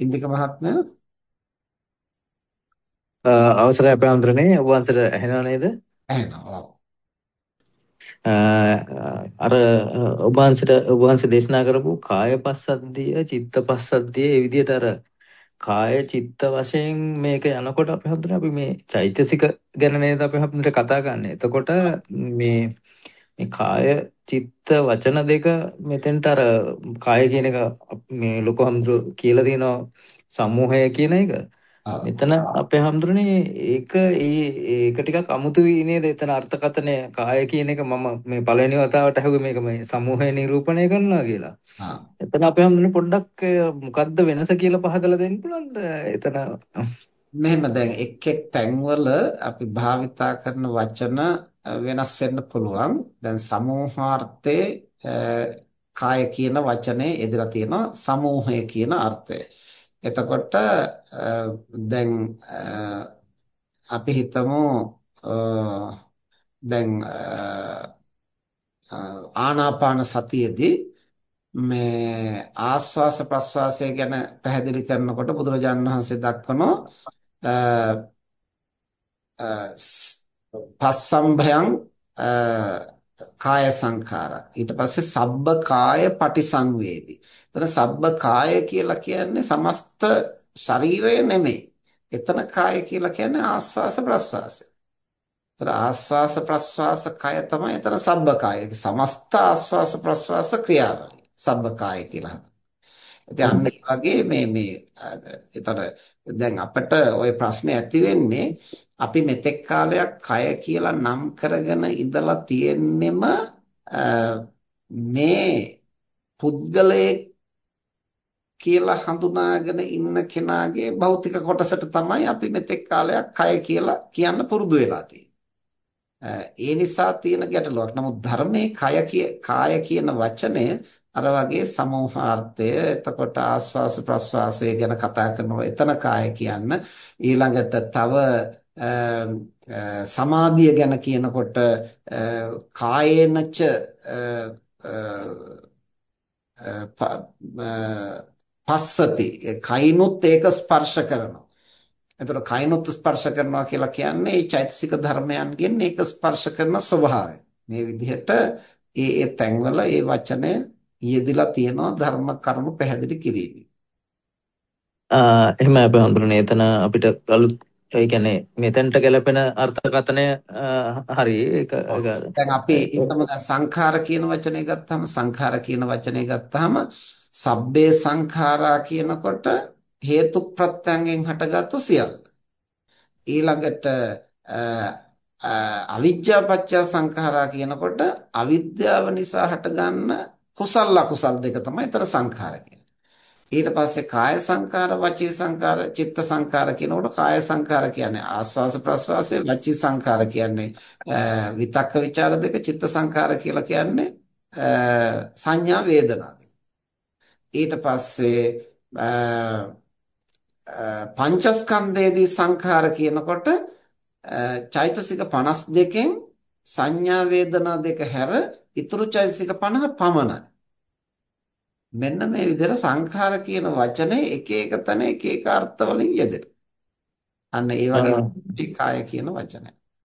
ඉන්දික මහත්මයා අවසරයි අඳුරනේ ඔබ වහන්සේට ඇහෙනව නේද? ඇහෙනවා. අර ඔබ වහන්සේට ඔබ වහන්සේ දේශනා කරපු කාය පස්සද්ධිය, චිත්ත පස්සද්ධිය ඒ විදිහට අර කාය චිත්ත වශයෙන් මේක යනකොට අපි හඳුනන අපි මේ චෛතසික ගැන නේද අපි හඳුනන කතා කරන්නේ. එතකොට මේ මේ කාය චිත්ත වචන දෙක මෙතෙන්ට අර කාය කියන එක මේ ලොකු හඳුර කියලා තියෙනවා සමූහය කියන එක. මෙතන අපේ හඳුරන්නේ ඒක ඒ ඒක ටිකක් අමුතුයි නේද? එතන අර්ථකථනය කාය කියන එක මම මේ පළවෙනි වතාවට අහුවේ මේක මේ සමූහය නිරූපණය කරනවා කියලා. එතන අපේ හඳුරන්නේ පොඩ්ඩක් මොකද්ද වෙනස කියලා පහදලා දෙන්න පුළුවන්ද? එතන මෙහෙම දැන් එක් එක් තැන්වල අපි භාවිතා කරන වචන වෙනස් වෙන්න පුළුවන්. දැන් සමූහාර්ථයේ කාය කියන වචනේ එදලා තියෙනවා සමූහය කියන අර්ථය. එතකොට දැන් අපි හිතමු දැන් ආනාපාන සතියේදී මේ ආස්වාස ප්‍රස්වාසය ගැන පැහැදිලි කරනකොට බුදුරජාණන් වහන්සේ දක්වනවා පස්සම්භයං කාය සංඛාරා ඊට පස්සේ සබ්බ කාය පටිසංවේදී එතන සබ්බ කාය කියලා කියන්නේ සමස්ත ශරීරය නෙමෙයි. එතන කාය කියලා කියන්නේ ආස්වාස ප්‍රස්වාසය. එතන ආස්වාස ප්‍රස්වාස කය තමයි එතන සබ්බ කාය. සමස්ත ආස්වාස ප්‍රස්වාස ක්‍රියාවලිය. සබ්බ කාය කියලා හඳුන්වනවා. ඉතින් අන්න ඒ වගේ මේ මේ එතන දැන් අපිට ওই ප්‍රශ්නේ ඇති වෙන්නේ අපි මෙතෙක් කාලයක් කය කියලා නම් කරගෙන ඉඳලා තියෙන්නෙම මේ පුද්ගලයේ කියලා හඳුනාගෙන ඉන්න කෙනාගේ භෞතික කොටසට තමයි අපි මෙතෙක් කාලයක් කය කියලා කියන්න පුරුදු වෙලා ඒ නිසා තියෙන ගැටලුවක්. නමුත් ධර්මයේ කය කාය කියන වචනය අර වගේ සමෝහාර්ථය එතකොට ආස්වාස ප්‍රස්වාසය ගැන කතා කරනවා එතන කාය කියන්න ඊළඟට තව සමාධිය ගැන කියනකොට කායේනච පස්සති කයිනුත් ඒක ස්පර්ශ කරනවා. එතකොට කයිනුත් ස්පර්ශ කරනවා කියලා කියන්නේ මේ චෛතසික ධර්මයන්ගෙන් ඒක ස්පර්ශ කරන ස්වභාවය. මේ විදිහට ඒ ඒ තැන්වල ඒ වචනය යෙදিলা තියෙනවා ධර්ම කරුණු පැහැදිලි කිරීමේ. එහෙම අපි හඳුනන එතන අපිට අලුත් ඒ කියන්නේ මෙතෙන්ට ගැලපෙන අර්ථකථනය හරි ඒක දැන් අපි දැන් සංඛාර කියන වචනේ ගත්තාම සංඛාර කියන වචනේ ගත්තාම සබ්බේ සංඛාරා කියනකොට හේතු ප්‍රත්‍යයෙන් හටගත්තු සියල්ල. ඊළඟට අවිජ්ජා පත්‍ය සංඛාරා කියනකොට අවිද්‍යාව නිසා හටගන්න කුසල අකුසල් දෙක තමයි ඊතර සංඛාර ඊට පස්සේ කාය සංඛාර, වචී සංඛාර, චිත්ත සංඛාර කියනකොට කාය සංඛාර කියන්නේ ආස්වාස ප්‍රස්වාසයේ, වචී සංඛාර කියන්නේ විතක්ක ਵਿਚාර දෙක, චිත්ත සංඛාර කියලා කියන්නේ සංඥා වේදනා ඊට පස්සේ පංචස්කන්ධයේදී සංඛාර කියනකොට චෛතසික 52කින් සංඥා වේදනා දෙක හැර ඉතුරු චෛතසික 50 පමණයි. මෙන්න මේ විදිහට සංඛාර කියන වචනේ එක එක තැන එක එක අර්ථ වලින් යෙදෙනවා. අන්න ඒ වගේ කාය කියන වචනය.